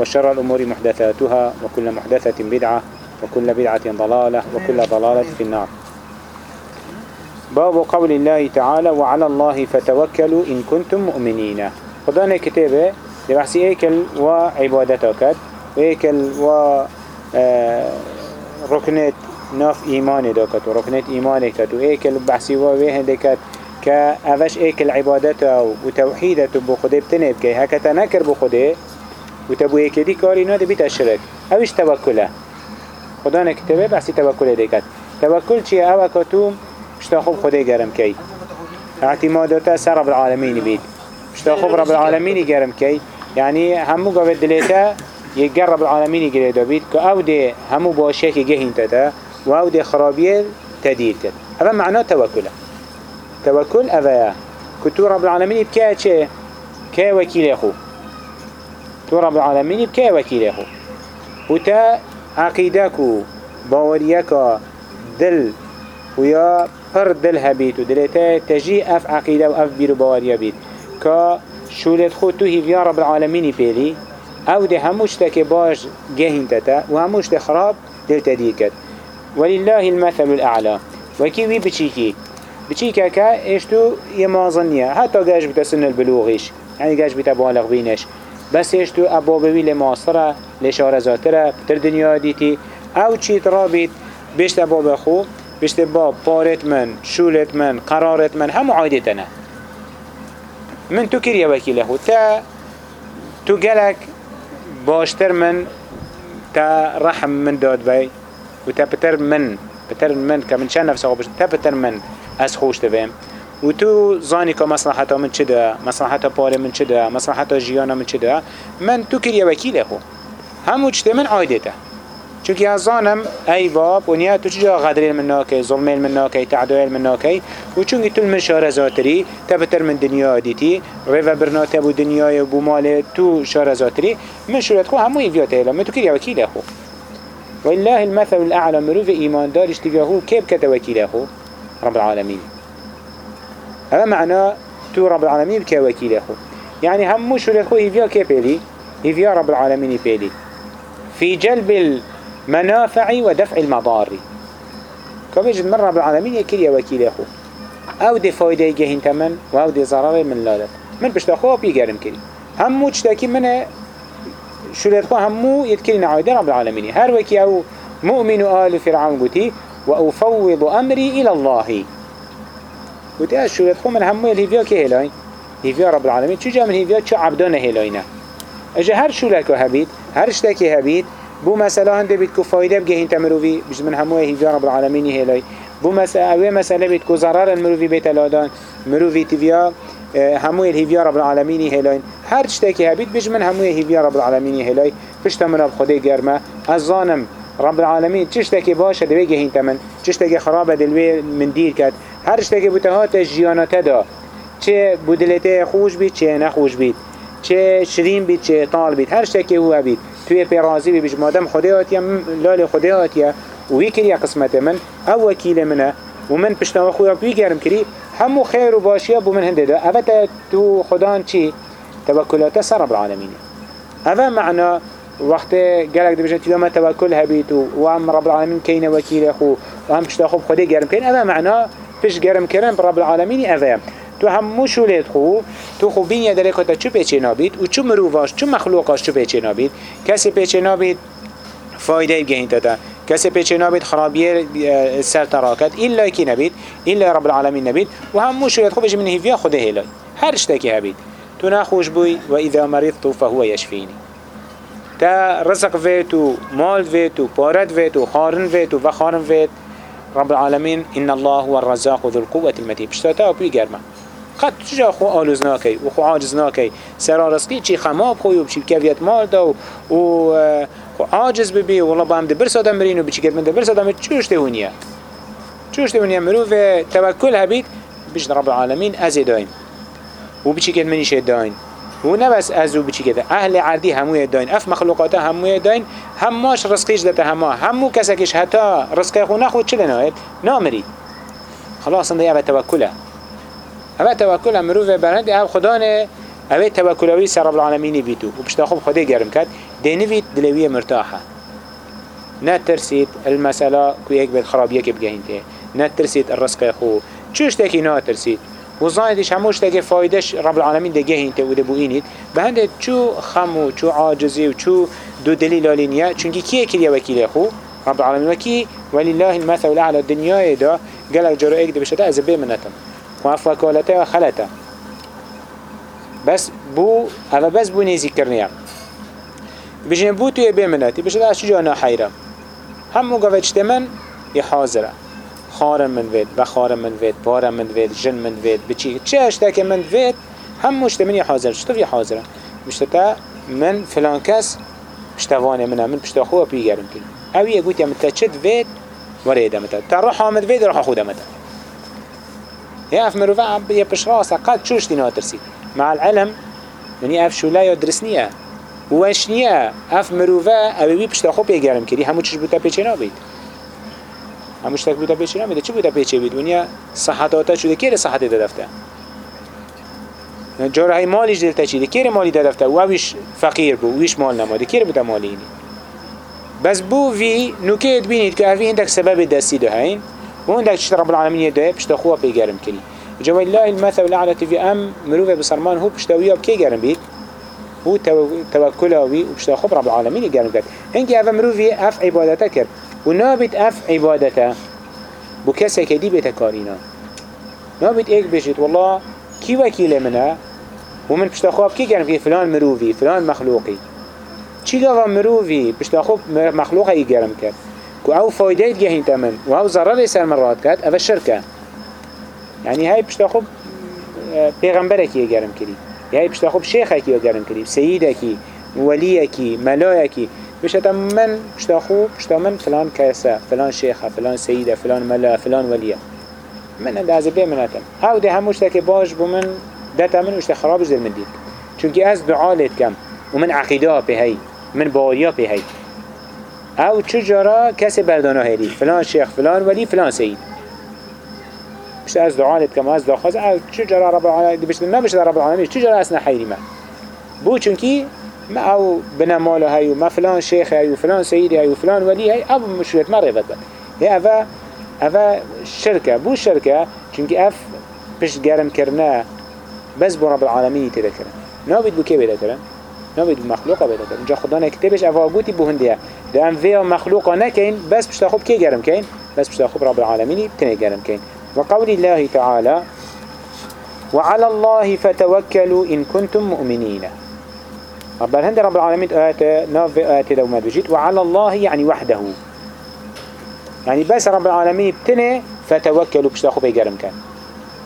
وشر الأمور محدثاتها وكل محدثة بدعة وكل بدعة ضلالة وكل ضلالة في النار. باب قول الله تعالى وعلى الله فتوكلوا إن كنتم مؤمنين. خدانا كتابه لبحثي أيكل وعبادتك وايكل و آه، ركنت ناف إيمان داكت وركنت إيمان كت وايكل بحثي وويه دكت كأفش أيكل عبادته وتوحيدته بخده بتنب كي هكذا نكر بخده وتبو ايكدي كاري ناده بيت الشرك اوش توكله؟ خدانا كتابه بحثي توكله دكت توكل چيه اوكتوم شتا خوب خدای گرم کی اعتمادات سر رب العالمین بید شتا خوب رب العالمین گرم کی یعنی همو قوة دلیتا يقر رب العالمين قريدا بيت. كأو دي همو باشيك جهين تدا وأو دي خرابية تدير كد هذا معناه توكل توكل أذايا كتو رب العالمين بكا چه كا وكيل أخو. تو رب العالمين بكا وكيل أخو وتا عقيدك باوريك دل ويا پر دل هبيت ودلتا تجي اف عقيدة و اف بيرو باوريا بيت. كا شولت خود تو هيفيا رب العالمين بيلي أو ده هموش تك باش جهين تتا ده خراب دل تدير كت ولله المثل الأعلى. وكي وي بچيكي. بچيكا كا اشتو يمازنيا. حتى جاش بتسن البلوغيش. يعني جاش بتبالغ بينش. بس اشتو ابوبوي لماصرة لشارزاترة بتر دنيا ديتي أو چيت رابط بيشت ابوب خو بشت باب بارت من شولت من قرارت من هم عايدتنا من تو كريا وكيله تا تو قلق باشتر من تا رحم من داد بي و تا بتر من بتر من كمن شان نفسه بشت تا بتر من از خوش تبهم و تو زانی که مصلحتا من چه ده؟ مصلحتا پاره من چه ده؟ مصلحتا جیانا من چه ده؟ من تو کریا وکیله خو. همو چته من عایدته چونکی از زانم ای باب و نیا تو چجا غدر من ناکی ظلم من ناکی تعدایل من ناکی؟ و چونکی تو من شار زاتری تبتر من دنیا دیتی ریو برناته بو دنیای بو مال تو شار زاتری من شورت خو همو ایویات ایلا من تو کریا وکیل خو. والله المثل الأعلى مروف إيمان دار اشتباهو كيف كتوكيل أخو رب العالمين هذا معنى تو رب العالمين كوكيل أخو. يعني همو شورت خو إيفيا كيف بيلي إيفيا رب العالمين بيلي في جلب منافع ودفع المضار. كويجد من رب العالمين يكري وكيل أخو؟ أو دي فايدة يجهين تمن وأو دي ضرر من لادت من بشت أخوه بيقرم كري همو تشتاكي من شلت خو همو يتكري نعايد رب العالمين. هر وكي أو مؤمن آل فرعون قتي وأفوض أمري إلى الله. قتي الشلت خو من همو الهيفيا كهلاين هيفيا رب العالمين شو جا من هيفيا شو عبدان هلاينا اجا هر شلك هبيت هر اشتاكي هبيت بو مثلا هنده بيت كو فايده بجهين تمروفي بجد من هموه هيفيا رب العالمين هلاي بو مثلا اوه مثلا بيت كو ضرر المروفي بيت الادان مروفي تفيا هموه الهيفيا رب العالمين هلاي هر تشتاكي هبيت بجد من هموه هيفيا رب العالمين هلاي پشت من رب خده گرمه. رب العالمين چشتاكي باشه دوه گهين تمن. چشتاكي خرابه دلوه من دير كد هر چشتاكي بوتهات جياناته دا. چه بودلته خوش بید چه نخوش بید. چه شرین بید چه طال بید. هر شتکی هو بید. توی پیرازی بی بجم آدم خدا آتیا لال خدا آتیا. وی کری قسمت من. او وکیل منه. و من پشتنوا خویا بی گرم کری. همو خیر و باشیا بو من هنده ده اوه تو خدان چی؟ توکلات سر رب العالمین اوه معنا وقت قالك دي بجن تيوما توكل هبيت وام رب العالمين كين وكيل اخو وهم بشتا خوب خدي قرم كين اوه معنا بش قرم كرم برب العالمين اوه. تو همو شولت خو تو خو بین یه کتا چو پیچه نابید و چو مروواش چو مخلوقاش چو پیچه نابید کسی پیچه نابید فایده بگهین داده. کسی پیچه نبید خرابیه اه، سر تراکت. ایلا کی نبید ایلا رب العالمین نبید. و همو شوید خوبش من هیویا خوده هلای هر اشتاکی هبید. تو نخوش بوی و اذا مرضت فهو يشفيني تا رزق فيت و مال فيت و بارد فيت و خارن فيت و خارن فيت رب العالمين إن الله هو الرزاق ذو القوة المتين. بشتاتا و بي گرما قد تجا خو آلوز ناكي و خو عاجز ناكي سرا رزقي چي خماب خوي و بشي بكافيت مال دا و, خو عاجز ببي والله با هم ده برسا دا مرين و بچي كت من ده برسا دا مرين چوش تهونيا چوش تهونيا مروف توكل هبيت بجد رب العالمين ازي داين و بچی که منیش داین. و نه بس از او بچی که اهل عردی هموی داین اف مخلوقات هموی داین هماش رزقیش دته همه. همو کسکش حتی رزق خو نخود چه نهایت نامری. خلاص انده اوه توکله. اوه توکله مروف برند او خدا نه اوه توکلوی سر رب العالمینی بیتو. و بشتا خوب خدا گرم کرد. دینویت دلوی مرتاحه. نه ترسید المسألة كو يك بيت خرابية كبجهنته نه ترسید الرزق خو. چوش تاكي نه ترسید وزنای دیش هموش دگه فایدهش رب العالمین دگه این بوده بو اینید. به چو خمو چو عاجزی و چو دو دلیل آلینیه چونکی کیه کلیه وکیله خو؟ رب العالمین وکی. الله المثل الاعلى دنیای دا. گل جارو ایک دبشتا از بیمنتم و اف و خلته بس بو او بس بو نیزی کرنیم بجنبو توی بیمنتی بشتا از چجا ناحیرم هم مگوشت من یه حاضره. خارم من وید و خارم من وید بارم من وید جن من وید بچی چه اشتاک من وید؟ هم مشت منی حاضر شتو فی حاضره مشتتا من فلان کس پشتوانه منه من پشتا خواه پیگرم کن. اوی گوت یم تا چد وید؟ وريده متى تروح عمد فيد روح أخوده متى يا أف مروفا يا بشراسة قد شوش دي ناترسي مع العلم يعني أف شو لا يدرسنيه وشنيه أف مروفا أبي بشتاخو بيجرم كري همو تش بوتا بيچنا همشتک بوده پیچی نمیده چی بوده پیچی بید ونیا صحت آتا شده کی صحت ده جاره های مالیش دلتا چیده؟ کی مالی دادفته دفته فقیر بو ویش مال نماده. کی بوده مالی اینی؟ بس بو وی نوکید بینید که اوی اندک سبب دستی ده هین. و اندک چیت رب العالمین ده پشت خواه پی گرم کنی جوای الله المثل الاعلى في ام مروه بسرمان هو پشتویه بکی گرم بید؟ هو توکل اوی و پشت خوب رب العالمین گرم کرد. اینکه اوه مروه اف عبادته کرد. عبادتك ونابت أف عبادته. بكسة كدي بتكارينا نابت إيك بيجيت والله كي وكيل منها ومن بشتخوه بكي جرم كده فلان مروفي فلان مخلوقي چی گاوا مروفی؟ پشتا خوب مخلوق ای گرم کرد. که أو فایده گهین تمن و أو ضرر سر مراد کرد. أو شرکه. یعنی های پشتا خوب پیغمبر کی گرم کری های پشتا خوب شیخ کی گرم کری سید کی ولی کی ملای کی. بشتا من پشتا خوب پشتا من فلان کیسه فلان شیخه فلان سیده فلان ملا فلان ولیه من از بی مناتم او ده هموش که باش بو من دتا من وشت خرابش دل من دید. چونکی از دعا لید کم. ومن عقیده به هی. من باوریا به هی. او چجورا کسی بردانه هیلی فلان شیخ فلان ولی فلان سید. بشت از دعالت کم. از داخواز او چجورا رب العالمین بشت نبشت رب العالمین چجورا اصنا حیری من. بو چونکی ما أو بنمال هی و ما فلان شیخ هی و فلان سید هی و فلان ولی هی أو مشکلت ما بد هی اوه اوه شرکه بو شرکه چونکی أف پشت گرم کرنه بس بو رب العالمین تذكره نابد بو که بده کرن نبید مخلوقا بده کرد اینجا خدا نکتبش اواگوتی بهندیه دام ویا مخلوقا نکین بس پشتا خوب کی گرم کین بس پشتا خوب رب العالمینی تنه گرم کین وقول الله تعالى وعلى الله فتوكلوا إن كنتم مؤمنين. رب الهند رب العالمين آيات ناف آيات دوما بجيت وعلى الله يعني وحده. يعني بس رب العالمين بتنه فتوكلوا بشتاخو بيقرم كان.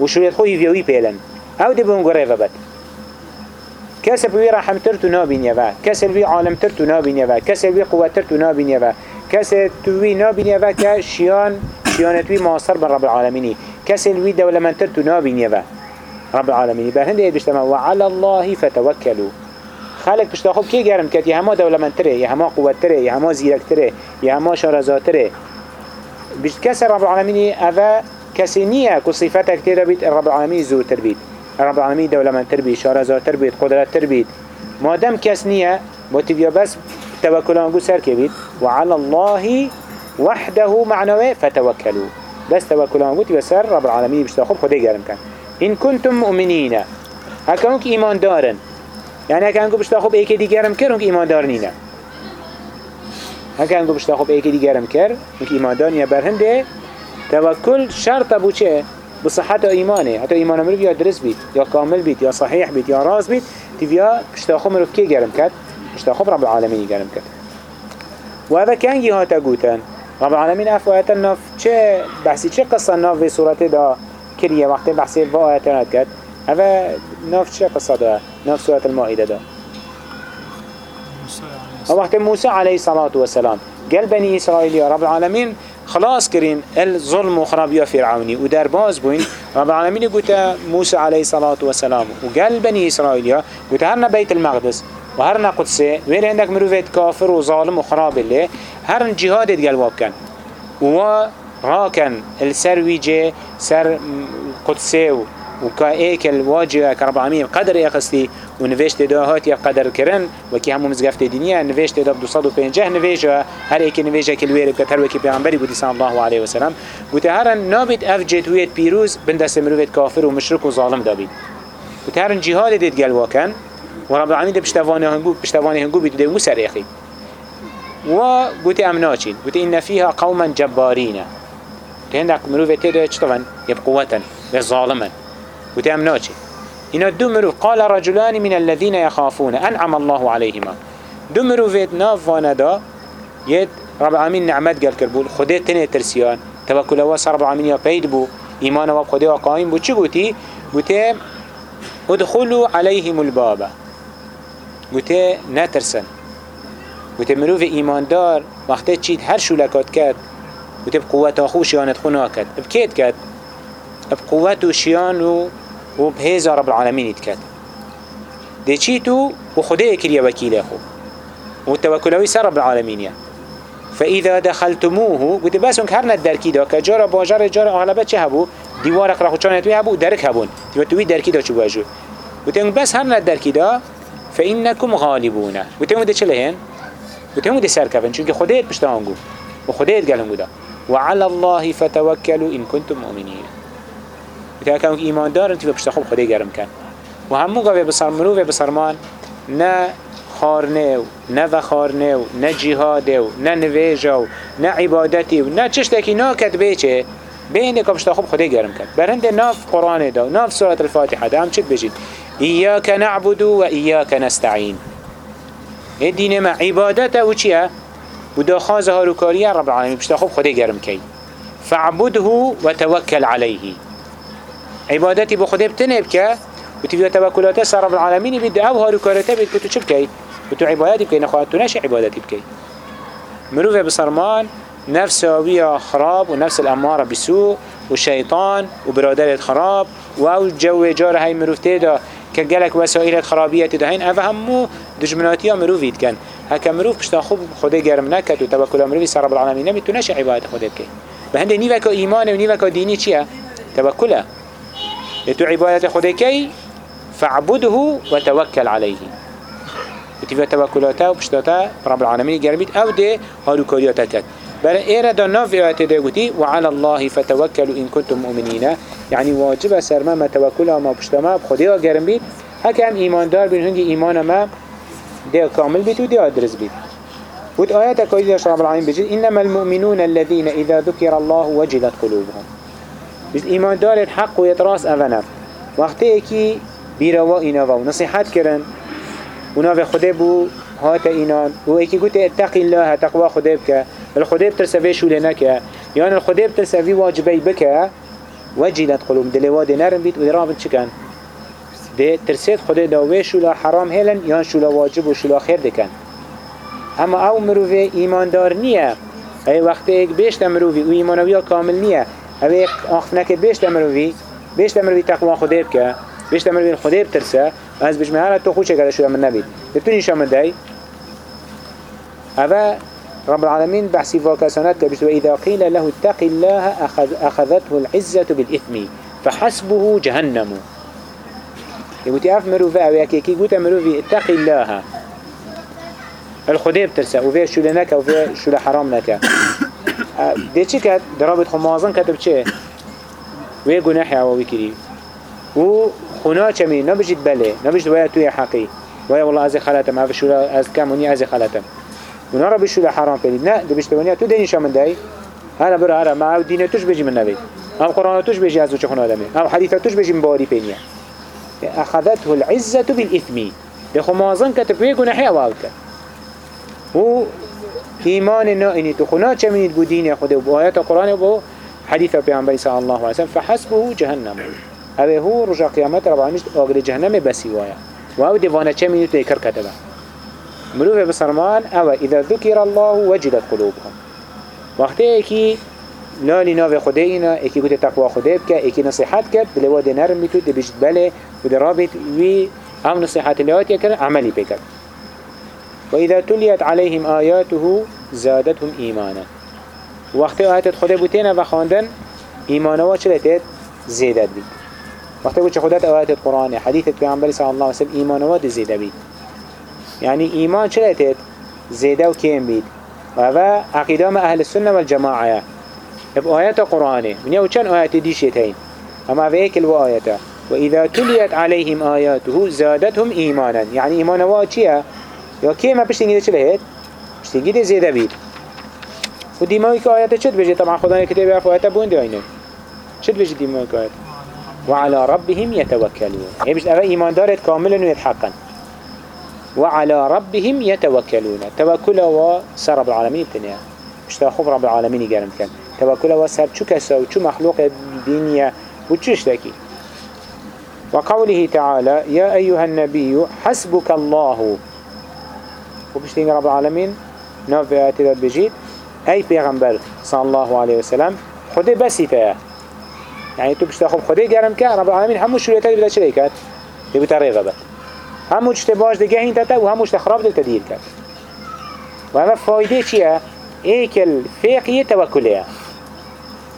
وشريت خوي فيوي بيلن. أو دي بون قريفة بات. کسی بوی رحم تر تو نابینیه و کسی بوی عالم تر تو نابینیه و کسی بوی قوت تر تو نابینیه و کسی توی نابینیه و که شیان شیانتوی ماصر بر رب العالمینی کسی بوی دولمن تر تو نابینیه و رب العالمینی به هنده بشتما وعلى الله فتوكلوا. خالق پشتا خوب کی گرم کرد؟ یه همه دولمن تره یه همه قوت تره یه همه زیرک تره یه همه شارزات تره. بشت کسی رب العالمینی اوه کسی نیه که صفتك تره بید رب العالمین زورتر بید رب العالمين دولة من تربيت شارزا تربيت قدرات تربيت ما دام كس نية بوتبيا بس توكلان قو سر كبيت وعلى الله وحده معنوي فتوكلوا بس توكلان قو تبسر رب العالمين بشتاخب خده قرم كان إن كنتم مؤمنين هكذا إيمان دارن يعني هكذا بشتاخب ايكي دي قرم كرنك إيمان دارنين هكا انگو بشتا خوب ایکی دیگرم کر انك ایماندان یا برهنده توکل شرط بو چه بصحت ایمانه. حتی ایمان مروف یا درس بید یا کامل بید یا صحیح بید یا راز بید تیویا بشتا خوب مروف که گرم کرد؟ بشتا خوب رب العالمین گرم کرد. و كان هاتا قوتن رب العالمين اف آياتا ناف چه بحثي چه قصة ناف في صورته دا كريه وقت بحثي نات كد هذا ناف قصة دا ناف سورة المائدة دا وقت موسى عليه الصلاة والسلام قال بني إسرائيل يا رب العالمين خلاص كرين الظلم وخراب يا فرعوني ودار باز بوين. رب العالمين قلت موسى عليه الصلاة والسلام وقال بني إسرائيل قلت هرنا بيت المقدس وهرنا قدسي وين عندك مروفيت كافر وظالم وخراب اللي؟ هرن جهاد قلباب كان و راكن السر ويجي سر قدسي وكايك الواجه كرب العالمين قدر يخستي ونفشت دا هاتي قدر كرن وكي همو مزقفت دنيا نفشت دا بدو صدو بينجه نفجه هر ايك نفجه كالوير بكت هر وكي بيعنبري بودي صلى الله عليه وسلم. قلت هرن نابد افجت ويت بيروز بندس مروفت كافر ومشرك وظالم دابيد قلت هرن جهاد ديت قلوا كان ورب العالمين ده بشتواني هنگو بشتواني هنگو بيدو ده مسر أخي وقلت امناچين قلت ان فيها قوما جبارين هندك مروفت ده چطفن يبقوة قلت امناچين إن الدمر قال رجلان من الذين يخافون. أنعم الله عليهما. دمر فيت ناف وأنا يد رب العالمين نعمت قال كربول خده تنه ترسيان. توكل واس رب العالمين يا بيد بو. إيمان واب خده وقائم بو. چه قوتي؟ قوتي ادخلوا عليهم الباب. قوتي نترسن. مروف إيمان دار وقته چيت هر شولكات كات قوتي بقوة آخو شيانت خنا كات بكيت كات بقوة شيان و بهيز رب العالمين يتكت دي چيتو وخده يكريا وكيل أخو. والتوكلوي سر رب العالمين يا. فإذا دخلتموه قلت بس انك هرنا الدركي دا كجارة باجار جارة أغلبة چه هبو. ديوارك راخو چانت وي هبو درك هبون. توي دركي دا چو باجو قلت بس هرنا الدركي دا فإنكم غالبون. قلت ده چه لهن؟ قلت ده سر كفن. چونك خده بشتانگو وخده يتقلنگو دا وعلى الله فتوكلوا إن كنتم مؤمنين. بتاع كانوا إيمان دار انت بپشت خوب خدای گرم کن. و همو بسر منو و بسرمان نه خارنه و نه وخارنه و نه جهاده و نه نویجه و نه عبادتی و نه چشتکی ناکت بیچه بین که بشتا خوب خدای گرم برند ناف قرآن دا و ناف سورة الفاتحة دا هم چت بجید. إياك نعبد و إياك نستعين الدين ما عبادته و چیه؟ و دا خازه هاروکاریه رب العالمين بشتا خوب خدای گرم کی. فاعبده وتوكل عليه عبادتي بو خده بتنب که و تبیا توکلات سر رب العالمین بید أو هارو کارتا بید که تو چه بکی؟ و تو عبادتی بکی نخواهد تو نش عبادتی بکی مروف بسرمان نفس آوية خراب ونفس الأمارة بسوء وشيطان وبرادرة خراب و جو جار هاي مروف تيدا كجلك وسائل خرابية تدهين أفا همو دجمناتيا مروف يتكن هكا مروف بشتا خوب خده جرم نكت وتوكل مروفي سر رب العالمين نبي تنش عبادة خده بكي بهنده نيوكا إيمان ونيوكا ديني چيا؟ توكله لتو عبادة خدكي فاعبده وتوكل عليه. وتفيا توكلاتا وبشتاتا رب العالمين جربيت أو دي هارو كورياتا كت بل إيرا دا ناف إيواتي دي وعلى الله فتوكلوا إن كنتم مؤمنين. يعني واجب سرما ما توكلا ما بشتما بخديا جربيت هكا هم إيمان دار بين هنجي إيمان ما دي كامل بيت ودي أدرس بيت. ود آيات كويدة رب العالمين بجد إنما المؤمنون الذين إذا ذكر الله وجلت قلوبهم. بس ایمان دار حق و یتراس اونا وقتی اکی بیروا اینا و نصیحت کرن اونا و خوده بو هات اینان و اکی گوته اتقی الله تقوا خوده بکه بل خوده بترسوی شوله نکه یعنی خوده بترسوی واجبی بکه وجلت قلوب دلواد نرم بید و درابط چکن ده ترسید خوده داوه شولا حرام هلن یا شولا واجب و شولا خیر دکن اما أو مروفه ایماندار نیه ای وقتی ایک بیشت مروفی و ایمانوی کامل نیه اوه آخف نکد بیشت امروی بیشت امروی تقوی خدا بکه بیشت امروی خدا بترسه از بجمه هر تو خوشه کرده شده من نبید بتونی شامل دی اوه رب العالمين بحثي فاكسانات كبشت وإذا قيل له اتق الله أخذ أخذته العزة بالإثم فحسبه جهنم يقول أف مروفا أو يكيكي قلت مروفي اتق الله الخديب ترسى وفيه شو لنك وفيه شو لحرام لك ده چی کرد درابط خو مازن کتب چه وی گناحی عواوی کری و خونا چمی نبجید بله نبجید ویا توی حقی ویا والله از خلاتم أو شورا از کمونی از خلاتم ونرى بشو لحرام بلید نه دو بشتوانیا تو دینیشا من دهی هلا برا هلا ما أو دینه توش بجي من نبي أو قرآن توش بجي ازو چخون آدمه أو حديث توش بجي من باري بينيا أخذته العزة بالإثم. دخو مازن كتب ويه گناحي أواوك و إيمان نائني تخنا چمينيد بو دين خده وبو آيات القرآن وبو حديث بيعنبري صلى الله عليه وسلم. فحسبه جهنم. اوه هو رجا قيامت رب العالمين آقر جهنم بسي وايا و أو دوانا چمينيد تيكر كتبه مروف بسرمان أو إذا ذكر الله وجدت قلوبهم. وقتی ایکی لالی ناو خوده اینا ایکی گوته تقوی خوده بکه ایکی نصیحت کرد دلوا ده نرم میتو ده بجد بله و ده رابط وی هم نصیحت لیات یکن عملی بکرد و اذا تلیت عليهم آیاته زادتهم ایمانا وقتی آیت خوده بوتینا و خواندن ایمانوا چلتت زیدت بید. وقتی بود چه خودت آیت قرآن حدیث پیغمبر صلی الله علیه وسلم ایمانوا ده زیده بید. يعني إيمان شلتت زيدا وكيم بيد وهذا عقيدة أهل السنة والجماعة بآيات قرآن من يو كان آيات ديشتين أما في إيك الوآيات وإذا تليت عليهم آياته زادتهم إيمانا يعني إيمان واتشيا يا كيما بشتنجي ده شلهت بشتنجي ده زيدا بيد وديماوي كآيات شد بجي؟ طبعا خداني كتاب يعرف آيات بون دي عينه شد بجي ديماوي كآيات وعلى ربهم يتوكلون. يعني بجد أغا إيمان دارت كاملا ويتحقا وعلى ربهم يتوكلون. توكل و سر رب العالمين الدنيا. مش تخوف رب العالمين يقرم كان توكل و سر شو و شو مخلوق الدنيا و تشتكي وقوله تعالى يا أيها النبي حسبك الله وبشتين رب العالمين نوف اعتداد بجيد أي پیغمبر صلى الله عليه وسلم خده بسي فيها يعني تو بشتاخب خده قرم كان رب العالمين همو شريتك بدا شريكات يبتا ريغبت همو چته باش دیگه این تتا و همو چته خراب دل تدیر کرد. و همه فایده چیه؟ ایکل فقیه توکلیه.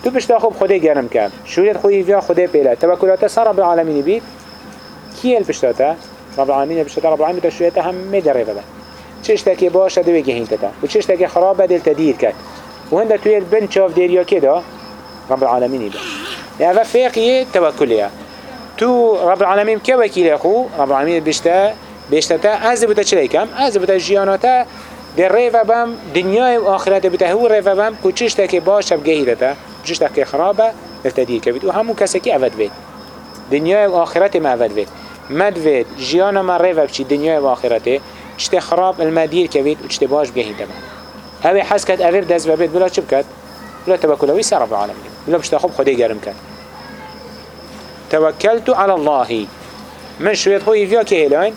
تو بشتا خوب خوده گرم کرد. شوریت خوی ویا خوده پیله توکلات سر رب العالمین بید. کیه البشتاتا؟ رب العالمین بشتاتا رب العالمین تشویتا همه دره بده چشتکی باشه دوی گهین کتا. و چشتکی خراب بدل تدیر کت و هنده توی بند چاف دریا که دا؟ رب العالمینی دا یعنی اوه فقیه توکلیه. تو رب العالمین که وکیل خو؟ رب العالمین بشته بشته تا از بوده چلی کم از بوده جیاناتا در ریوه بم دنیای و آخرت بوده هو ریوه بم که چشتکی باشه بگهیده تا که خرابه دلتدیر کبید و همون کسی که اود بید. دنیای و آخرت ما اود بید. مدوید جیان ما ریوه بچی دنیای و آخرته. چته خراب المدير كبيت و چته باش دما هذا حس كد أفر دز ببيت بلا چب كد بلا تبكلوي سر رب العالمين بلا بشتا خب خدي جرم كد توكلت على الله. من شوية هو يفيا كهلاين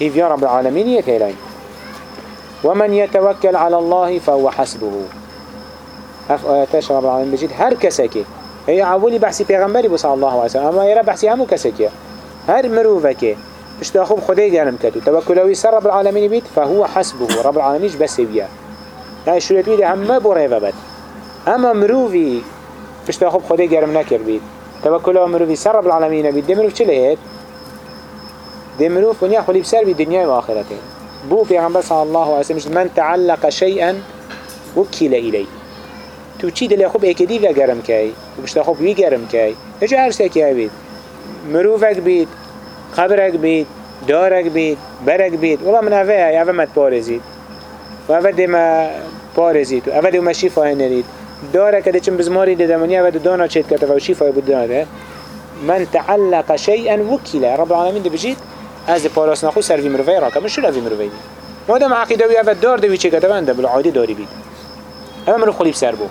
يفيا رب العالمين يكهلاين ومن يتوكل على الله فهو حسبه. اف آياتاش رب العالمين بجد هر كسكي هي عولي بحثي پیغمبري بو صلى الله عليه وسلم اما يرى بحثي همو كسكي هر مروفك اشتاخوب خدي جانم كتو توكلوي سر رب العالمين بيت فهو حسبه. رب العالمين بس يبيا يعني شوية بيدي هم بو ريفا بد. اما مروفي اشتاخوب خدي جانم نكر بيت توكل مروفي سر رب العالمين بيد دمروف چه لهيت دمروف ونيا خلي بسر بي دنيا وآخرته بو پیغمبر صلى الله عليه وسلم من تعلق شيئا وكيل إليه تو چی دل خوب اکدی و گرم کی؟ و بشتا خوب وی گرم کی؟ اجا هر سکی بید. مروفک بید. خبرک بید دارک بید برک بید والله من اوه ای اوه مت پارزید. و اوه دم پارزید. و اوه دم شیفا نرید. داره كده چم بزماري ده دمانيا ود دانا چيت كتفا وشيفا يبود ده من تعلق شيئا وكيلا رب العالمين ده بجيت از پاراس نخو سر في مروفي راكا مش شو في مروفي ما دام عقيدة ويا ود دار ده ويچه كتفا ده بالعادي داري بيد اما مرو خليب سر بو.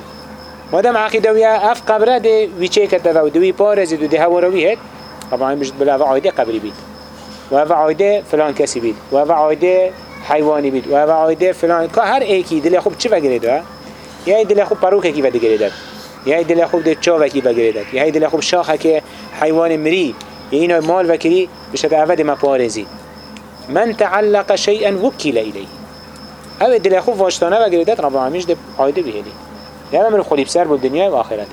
ما دام عقيدة ويا اف قبره ده ويچه كتفا ودوي پارز ده هوروي طبعا بجيت بلا عايده قبري بيد وهذا عايده فلان كسي بيد وهذا عايده حيواني بيد وهذا عايده فلان هر ايكي دل خوب چه وگره یا دل خوب کی ود گریدد یا دل خوب د چاوه کی بگریدد یا دل خوب شاخه که حیوان مری. اینا مال وکری بشه اول ما پارزی من تعلق شيئا وكل اليه أو دل خوب واشتانه وگریدد رب العالمین ده عایده بهلی یا من خلیب سر بود دنیا و آخرت.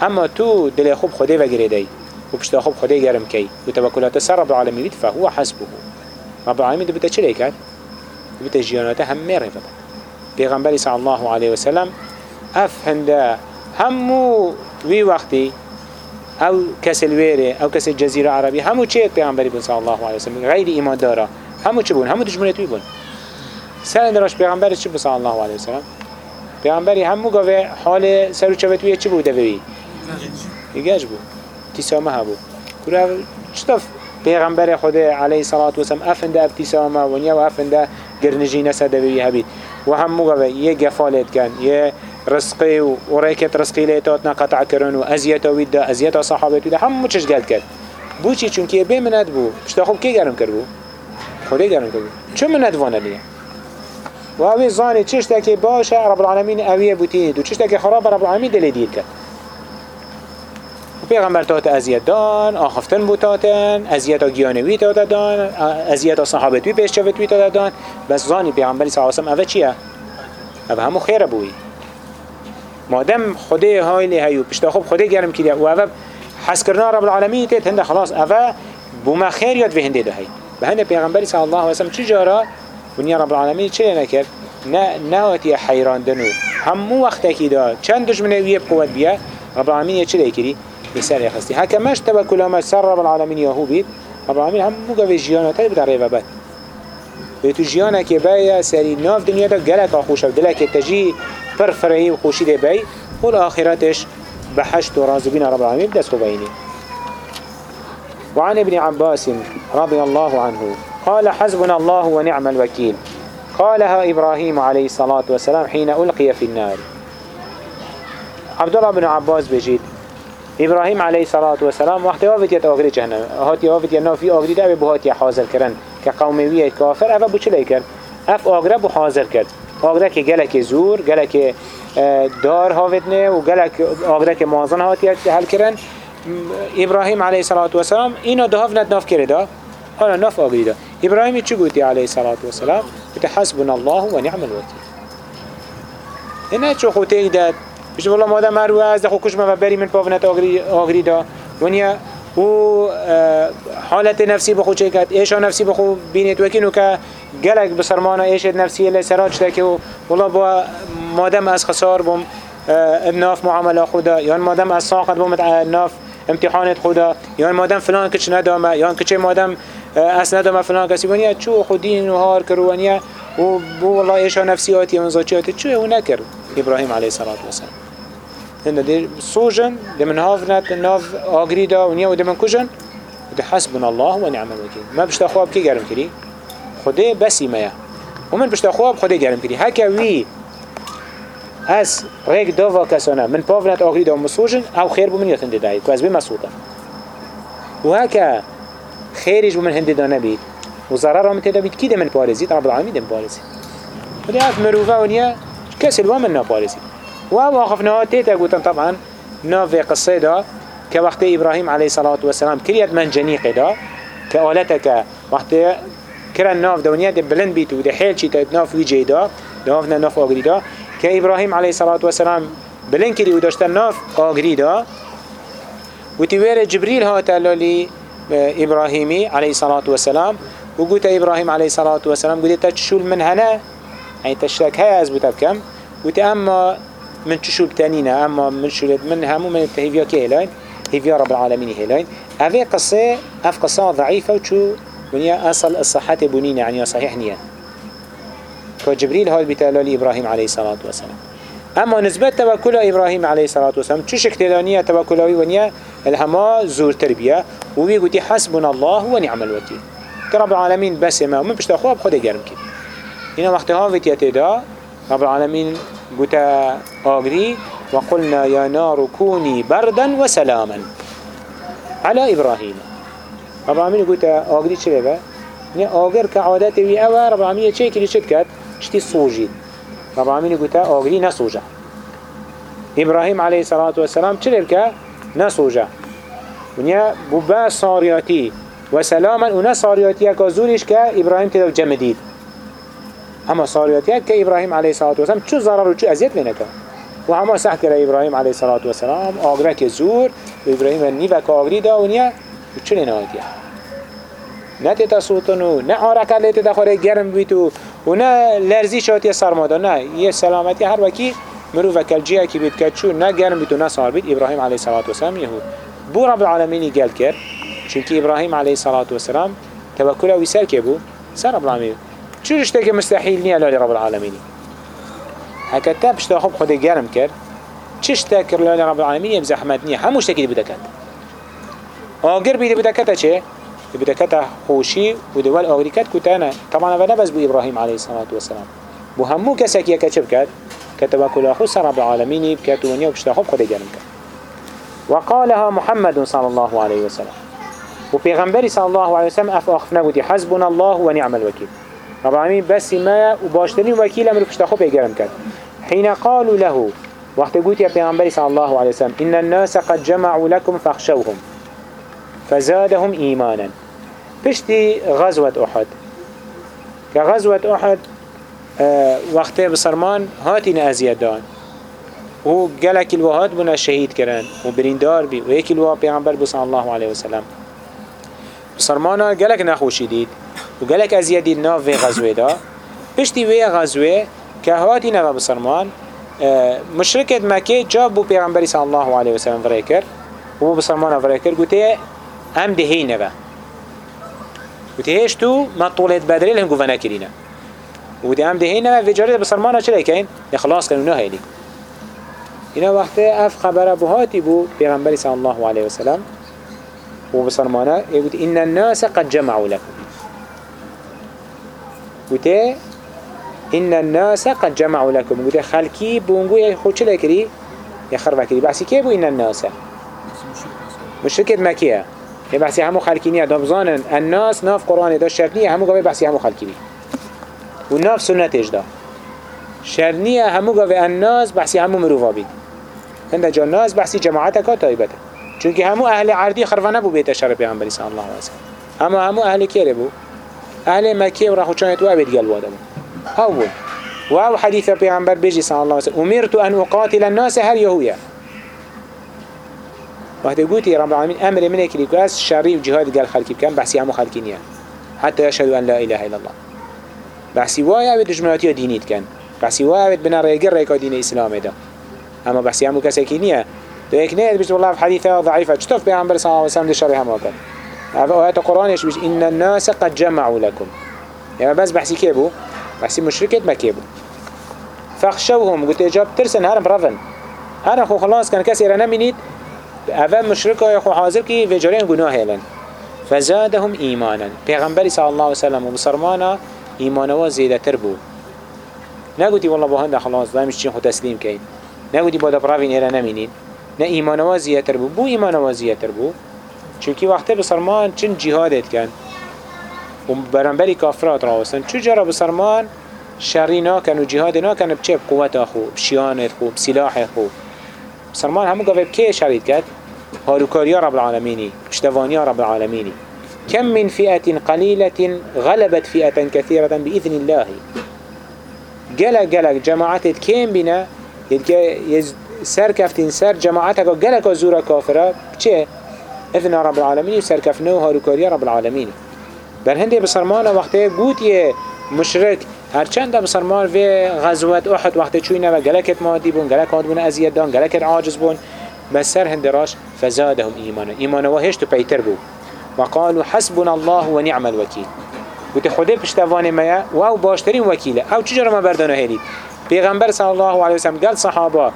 اما تو دل خوب خوده وگریدی و پشت خوب خوده گرم کی. و توکلات سر رب العالمین فهو حسبه. رب العالمین ده بتا چه کرد بتا جیاناته همه رفت پیغمبری صلی الله علیه و سلم اف هنده همو وی وقتی أو کس الویره أو کس جزیره عربی همو چه پیغمبری بون صلی الله علیه و سلم؟ غیر ایمان داره. همو چه بون؟ همو دشمنت بون. سر دراش پیغمبر چی بسا الله علیه وسلم پیغمبری همو گاوه حال سر و چی بوده ایگهش بود. ها بود کرا چطف پیغمبر خود علیه صلاة و سلام افنده ابتسامه و نیا و افنده گرنجی نسده بوی هبید و همو گاوه یه گفالت کن یه رزقی و وريكت رزقي ليتاتنا قطع كرن و ازيتا ويدا ازيتا صحابت ويدا هم چش قلت کرد. بو چی چونکه به منت بو. پشتا خوب کی گرم کرد بو؟ خدا گرم کرد بو. چون منت وانه لیه و اوی زانی چش که باشه رب العالمین اویه بوتید و چش که خراب رب العالمین دل دیر کرد. پیغمبر تات ازیت دان آخفتن بوتاتن ازیت گیانوی تات دان ازیت صحابتوی پیش چوتوی تات دان. بس زانی پیغمبری صلی الله اوه چیه؟ اوه همو خیره بوی. مادم خدای های لی هیو پشتا خوب خدای گرم کردی و اوه حس کرنا رب العالمین تیت هنده خلاص. اوه بوما خیر یاد به هنده ده هی به هنده پیغمبری صلی الله علیه وسلم چه جارا؟ ونیا رب العالمین چه نکرد نه نهاتی حیران دنو همو وقت کی دا چند دشمنه ویه قوت بیا رب العالمین چه لیکری بسر یخستی هکه مش توکل ما سر رب العالمین یهو بید رب العالمین همو گوه جیانات هی بداره و بد به تو جیانا که باید سری ناف دنیا دا گلک آخوش و دلک تجی پر فرهی و خوشی ده بی. و الآخرتش بحشت و رازبین رب العالمین دست خوبینی وعن ابن عباس رضي الله عنه قال حسبنا الله ونعم الوكيل قالها إبراهيم عليه الصلاة والسلام حين ألقي في النار. عبد الله بن عباس ابراهیم علیه الصلاة و سلام وقتی آفت آگری جهنم هاتی آفت نافی آگری ده به حاضر کردن که ويا کافر اول بو کرد. اف آگر بو حاضر کرد. آگر که گلک زور گلک دار هاوت نه و گلک آگر که مازن هاتی حل کردن ابراهیم علیه صلوات و اینا دهاف ند ناف کرده حالا آره، ناف آگری ده ابراهیم چی گوتی علیه صلوات و سلام الله و نعم الوکیل. اینا چو خود تیگ بشه والله ماده مروه از دخو کش ما بری من پاونت آغری ده ونیا و حالت نفسی بخو چه کرد ایشا نفسی بخو بینید وکینو که گلک بسرمانا ایشت نفسی لسراج تکه و والله با مادم از خسار بم ناف معامله خدا. یا مادم از ساقت بم ناف امتحانت خدا. یا مادم فلان کچ ندامه. یا کچه مادم اس ندامه فلان کسی. ونیا چو خودین و هار کرو ونیا و بو والله ایشا نفسیاتی و نزاچیاتی چو او نکر. ابراهیم علیه الصلاة هنده دي صوجن دي من هاف نت ناف آگریدا ونیا و دي من کجن دي حسبنا الله ونعم الوكيل. ما بشتا خواب کی گرم کری خده بسی میا ومن بشتا خواب خده گرم کری هکا وی از ریک دوا کسانه من پاونت آگریدا و مسوجن أو خیر بو من یتن دایی که از بی مسوطة. و هکا خیرش بو من هنده دا نبید و ضرر هم تدا بید کی ده من پارزید رب العالمین ده پارزید و ده اف مروفه ونیا کسی الوا و واقفنا تيتا قوتن طبعا. ناف قصة دا كوقت إبراهيم عليه الصلاة والسلام كريت من جنيق دا كآلتك وقت كرا ناف دونيا دي بلند بيتو دي حيل چي تايت ناف ويجي دا نافنا ناف آگري دا. كإبراهيم عليه الصلاة والسلام بلند كري وداشتا ناف آگري دا. وتوير جبريل هاتا لولي إبراهيمي عليه الصلاة والسلام. وقلت إبراهيم عليه الصلاة والسلام قلت تشول من هنا؟ يعني تشتك هيا أزبوتا بكم قلت أما من تشوب تانينا أما من شولد من همو من التهيفيا كي هلاين هيفيا رب العالمين هلاين هذه قصة أف قصة ضعيفة وشو؟ ونيا أصل الصحة بنينا يعني صحيح نيا كجبريل هاد بتالي إبراهيم عليه الصلاة والسلام. أما نسبة توكل إبراهيم عليه الصلاة والسلام شو شكتلانية توكلوي ونيا الهما زور تربية وبيقولي حسبنا الله ونعم الوكيل. كرب العالمين بس ما ومن بشتاخوها بخده جرم كده هنا وقتها فيتياتي دا رب العالمين قلت آغري وقلنا يا نار كوني بردا وسلاما على إبراهيم. رب العالمين قلت آغري چه ببا ني آغر كعادات وي رب العالمين چه كلي شد كد شتي صوجي. رب العالمين قلت آغري نصوجا إبراهيم عليه الصلاة والسلام چه لبك نصوجا ونيا ببا صارياتي. وسلاما ونا صارياتي كزوريش كإبراهيم تدو اما صالحات کرد که ابراهیم علیه و والسلام چه ضرر و چه اذیت بینه و اما سخت کرده ابراهیم علیه و والسلام آگره که زور ابراهیم نیوه که آگری دا و نیه و چه نهایتیه نه تیتا سوتنو نه آرکه لیتی دخوره گرم بیتو و نه لرزی شاتی سرمادا. نه یه سلامتی هر وکی مرو وکلجیه که بیت کچو نه گرم بیتو نه سار بیت ابراهیم علیه الصلاة والسلام یهود. بو رب العالمینی گل کرد چونکه ابراهیم علیه الصلاة والسلام توکل و سر که بو سر رب چوش تاكي مستحيل نيا لالي رب العالمين هكا تا بشتا خب خده گرم كر چش تاكر لالي رب العالمين يب زحمت نيا هموش تاكي دي بدكت آگر بيدي بدكتا چه؟ بدكتا خوشي ودول آغريكت كتانا طبعا اولا بس بو إبراهيم عليه الصلاة والسلام بو همو كسك يكا چه بكت؟ كتبا كل أخو رب العالمين بكت ونيا وبشتا خب خده گرم كر وقالها محمد صلى الله عليه وسلم وبيغمبري صلى الله عليه وسلم أف أخفنا ودي حسبنا الله ونعم الوكيل رب العالمين بس ما وباشتني وكيل أمر كشتاخو بيجرم كان حين قالوا له وقت قلت يا بيغمبري صلى الله عليه وسلم إن الناس قد جمعوا لكم فاخشوهم فزادهم إيمانا بشتي غزوة أحد. كغزوة أحد آه وقت بصرمان هاتين أزيادان و گلک الوهات بنا شهید کرن و بریندار بی و یکی الوها پیغمبر صلی الله علیه وسلم بسرمانا گلک نخوشی دید و گلک ازیاد دید ناف وی غزوة دا پشتی وی غزوة که هاتی نوا بسرمان مشرکت مکه جاب بو پیغمبری صلی الله علیه وسلم فرای کر و بو بسرمانا فرای کر گوته أم دهی نوا گوته هیش تو؟ ما طولت بدری لهم گوه نکرینه و أم دهی نوا و جارد بسرمانا چلی کن؟ اخلاص کنو نه هیلی اینا وقت أف خبر بهاتی بو پیغمبری صلی الله علیه وسلم و بسرمانه يقول إن الناس قد جمعوا لكم. قلت إن الناس قد جمعوا لكم. قلت خلقي خود شو لكري يا خرب كري. بحسي كيف إن الناس؟ مشركة مكية بحسي همو خلقينية دبزانا الناس ناف قرآن دا شرطنية همو قوي بحسي همو خلقيني وناف سنة دا شرنية همو قوي الناس بحسي همو مروفا بيد هنده جا الناس بحسي جماعتك طيبتك چونکه همو أهل عردی خرفانه بو بیت شر پیغمبری صلی الله علیه وسلم اما همو أهل کیره بو؟ أهل مکه و راخو چانت و ابد گل واده بو هاو بو و أو حدیث پیغمبر بيجي صلی الله علیه وسلم. أمرت أن أقاتل الناس هر يهويا؟ وقت قلتي رب العالمين أمر منك كلي كاس شري وجهاد قال خلقي كان بحسي همو خلقينيا حتى يشهد أن لا إله إلا الله. بحسي وايا بد جملاتي دينيت كان بحسي وايا بد بنا ريقر ريكا دين اسلام ده أما بحسي همو كسكينيا تو هيك نيت بيش والله في حديثة ضعيفة. شتوف بيعمل صلى الله عليه وسلم دي شريحة موقع هذا آيات القرآن يش بيش إن الناس قد جمعوا لكم. يعني بس بحسي كيبو؟ بحسي مشركة ما كيبو. فخشوهم قلت إجاب ترسن؟ هرم رفن هرم خو خلاص كان كسي رنا منيت. أفا مشركة يا خو حاضر كي في جرين قناة هلن فزادهم إيمانا. پیغمبر صلى الله عليه وسلم وبصرمانا إيمانا وزيدة تربو نقولي والله بهند خلاص لا مش چين خو تسليم كين نقولي بادا برافين إيرا نمينين نه ایمان و زیاتر بو بو ایمان و زیاتر بو چونکی وقتی بسرمان چن جهادت کن. و برانبری کافرات راوستن چو جرا بسرمان شری ناکن و جهاد ناکن بچه بقوت خو بشیانت خو بسلاح خو بسرمان همو قوه بکی شرید کد هاروكاريا رب العالمين اشتوانيا رب العالمين كم من فئة قليلة غلبت فئة كثيرة بإذن الله. جلق جلق جماعات كم بنا يز سر كفتين سر جماعتك قلق زورا كافرة چه؟ اذن رب العالمين سر كفنو هاروكاريا رب العالمين بل هنده بسرمان وقته قوت يه مشرك هرچند بسرمان في غزوات احد وقته چوينه و قلقت مادي بون قلق هاد بون ازياد دان قلقت عاجز بون. بس سر هنده راش فزادهم ايمانا ايمانا وهشتو بيتر بو. وقالوا حسبنا الله ونعم الوكيل قلت خده پشتوان ميا واو باشترين وكيله أو چجرا ما بردانو هلي پیغمبر صلى الله عليه وسلم قال صحابه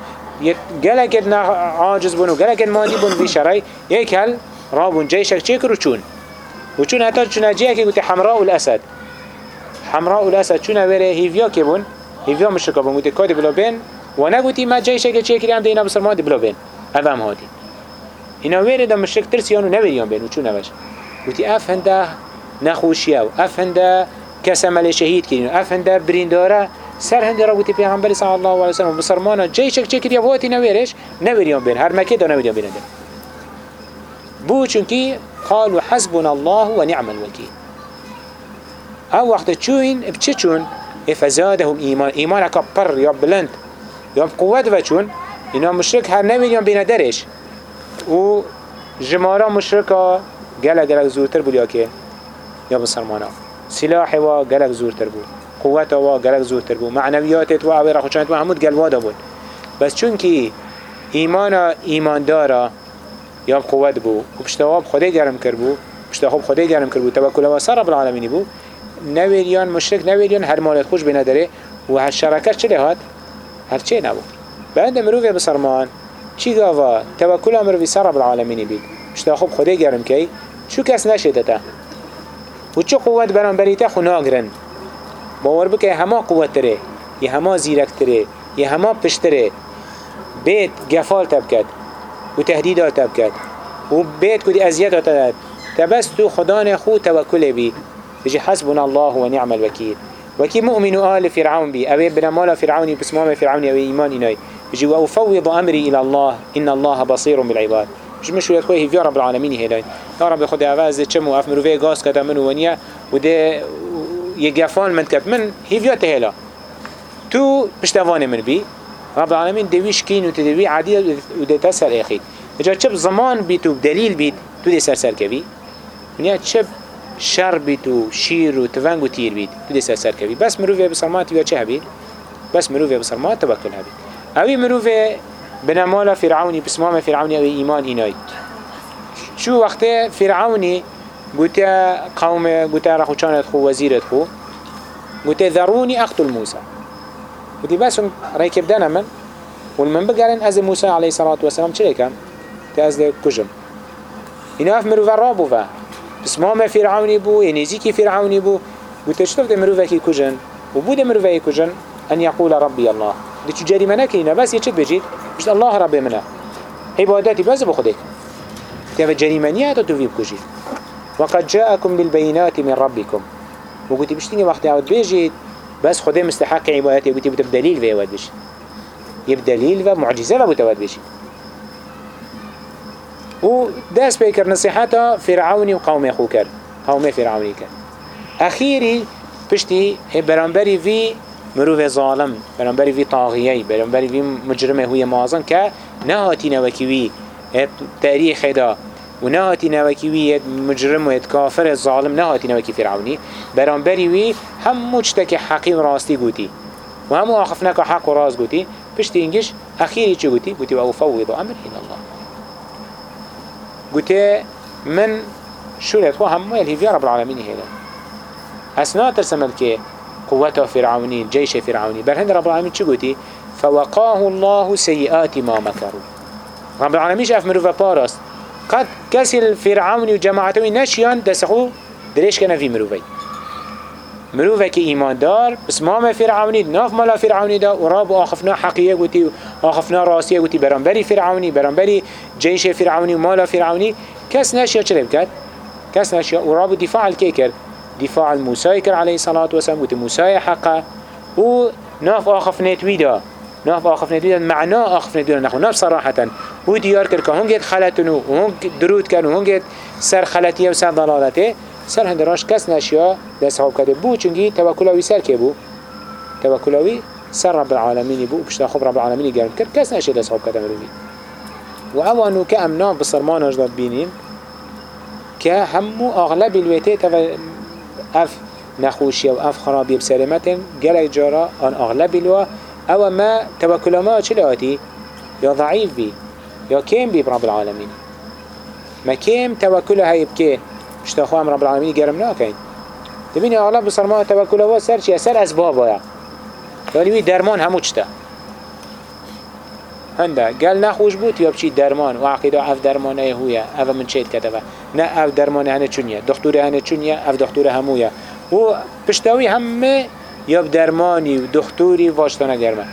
گلکت عاجز بون و گلکت بون بی شرعی یک هل رابون جیشک چه کرو چون؟ و چون حتی چون اجیه که گوتی حمراء الاسد. حمراء الاسد چون اوره هیویا که بون؟ هیویا مشرکا بون. گوتی کادی بلا بین. و نگوتی ما جیشک چه کری هم دینا بسر مادی بلا بین. أو هم هادی. اینا ویره دا مشرک ترسیانو نویریان بین. و چون اوش گوتی اف هنده نخوشیه و اف هنده کس عمل شهید کرین اف هنده برینداره سر هندی را بودی پیغمبر صلی الله علیه و سلم. بسرمانا جای شک چه کردی واتی نویرش نویریان بین. هر مکه دا نویریان بیننده. بو چونکی قالوا حسبنا الله ونعم الوكيل أو وقت چوین بچه چون؟ افزادهم ایمان. ایمان اکا پر یا بلند یا قوت و چون؟ اینا مشرک هر نویریان بینه درش. و جمارا مشرکا گلک گلک زورتر بود یا که؟ یا بسرمانا سلاح و گلک زورتر بود. قوت و گلک زورتر بود. معنویات و اوی را خوشانت و همود گلوادا بود. بس چونکی ایمان ایمان دارا یا قوت بو و پشتواب خدا گرم کر بو پشتواب خدا گرم کر بو توکل و سر رب العالمین بو نویریان مشرک نویریان هر مالت خوش بینه داره و هر شرکت چه هات هر چه نبود. بعد مروفه بسرمان چی گاوا؟ توکل مروفی سر رب العالمینی بید. خوب خوده گرم کی؟ چو کس نشده تا. و چو قوت بران بریتا خو ناگرن باور بکه همه قوت تره یه همه زیرک تره یه همه پشتره. بيت قفال تبكت وتهديدات تبكت وبيت كدي أزيات تدد تبس تو خدان خو توكل بي بيجي حسبنا الله ونعم الوكيل وكي مؤمن آل فرعون بي أبي بنا مال فرعوني بسمام فرعوني أبي إيمان إناي بيجي وأفوض أمري إلى الله إن الله بصير بالعباد. مش مش ويا خوي في رب العالمين هلاي يا رب خد عواز كم وأف مروفي غاز كده من ونيا وده يجفان من كت من هيفيا تهلا تو بشتواني من بي رب العالمين دويش كين وتدوي عادية وده تسر أخي اجا چب زمان بيت بدليل بيت تو دي سر سر كبي ونيا چب شر بيت وشير وتفنگ وتير بيت تو دي سر سر كبي بس مروفي بسرمات بيا چه بس مروفي بسرمات توكل هبيت اوي مروفي بنمالا فرعوني بسمام فرعوني اوي ايمان ايناي شو وقت فرعوني قلت قوم قلت رخو كانت خو وزيرت خو. قلت ذروني اقتل موسى ودي بس ريكب دانا من؟ والمن بقالن از موسى عليه الصلاة والسلام كان تاز كجم إنه أف مروفا رابو فا. بس ما فرعوني بو ينزيكي فرعوني بو وتشتف ده مروفا كي كجن وبو ده مروفا كجن أن يقول ربي الله. دي چو جريمة نكينا بس يچت بجيت بس الله ربي منا عباداتي بس بخدك تبا جريمة نياتا تفيب كجيت وقد جاءكم بالبينات من ربكم. وقلت بشتيني وقت عود بيجيت بس خدا مستحق عبادته يقول تبت بدليل في ود بشي. يبدليل ومعجزة وبتود بشي. و داس بيكر نصيحته فرعوني وقوم خوكر قوم فرعوني كر أخيري بشتي برانبري في مروف ظالم برانبري في طاغيي برانبري في مجرمة هو مازن ك نهاتي نوكيوي. تاريخ دا. و نهاتی نوکی وی مجرم و کافر ظالم نهاتی نوکی فرعونی. برانبری وی همو چتک حقی و راستی گوتی و همو آخفنا که حق و راست گوتی. پشت اینگش اخیری چه گوتی؟ گوتی و اوفوض أمر الله. گوتی من شورت خو همو الهیوی رب العالمین هیده اسنا ترسمل که قوة فرعوني جيش فرعوني برهند رب العالمين چه فوقاه الله سيئات ما مكروا رب العالمين شاف مروفا باراست قد كسي الفرعون وجماعته نشيان دسخو دريش كنا في مروفي مروفي كي إيمان دار بس ما فرعوني ناف مالا فرعوني دا وراب آخفنا حقية قوتي آخفنا راسية قوتي برانبري فرعوني برانبري جيش فرعوني ومالا فرعوني كس نشيا چلي بكت كس نشيا وراب دفاع الكيكر دفاع الموسى كر عليه الصلاة والسلام قوتي موسى حقا و ناف آخفنا تويدا ناف آخف ندویدن معنا آخف ندویدن نخو. ناف صراحة هو دیار کرد که هنگید خلطنو و هنگ درود کن و هنگید سر خلطیه و سر ضلالته سر هندراش کس نشیا دست حاب کده بو چونگی توکلاوی سر که بو توکلاوی سر رب العالمین بو پشتا خوب رب العالمین گرم کرد کس نشیا دست حاب کده مروی و اوانو که امنا بصرمان اجداد بینیم که همو اغلب الویته تف اف نخوشی و اف خرابی بسلامتن گل جارا آن اغلب الوا. أو ما توكل ما چلاتي يا ضعيف بي یا كيم بي رب العالمین؟ ما كيم توکل های بکن اشتا خواهم رب العالمین گرم ناکن. دبینی آلا بسر ما توکل ها سر چیه؟ سر از یعنی وی درمان همو چتا هنده. گل نخوش بود یا بچی درمان؟ و عقیده اف درمانه هویه. اف من چیت کدوم؟ نه اف درمانه هنه چونیه. دکتوره هنه چونیه اف دکتوره همويا و پشتاوی همه یا درمانی و دکتوری واشتانه گرمه.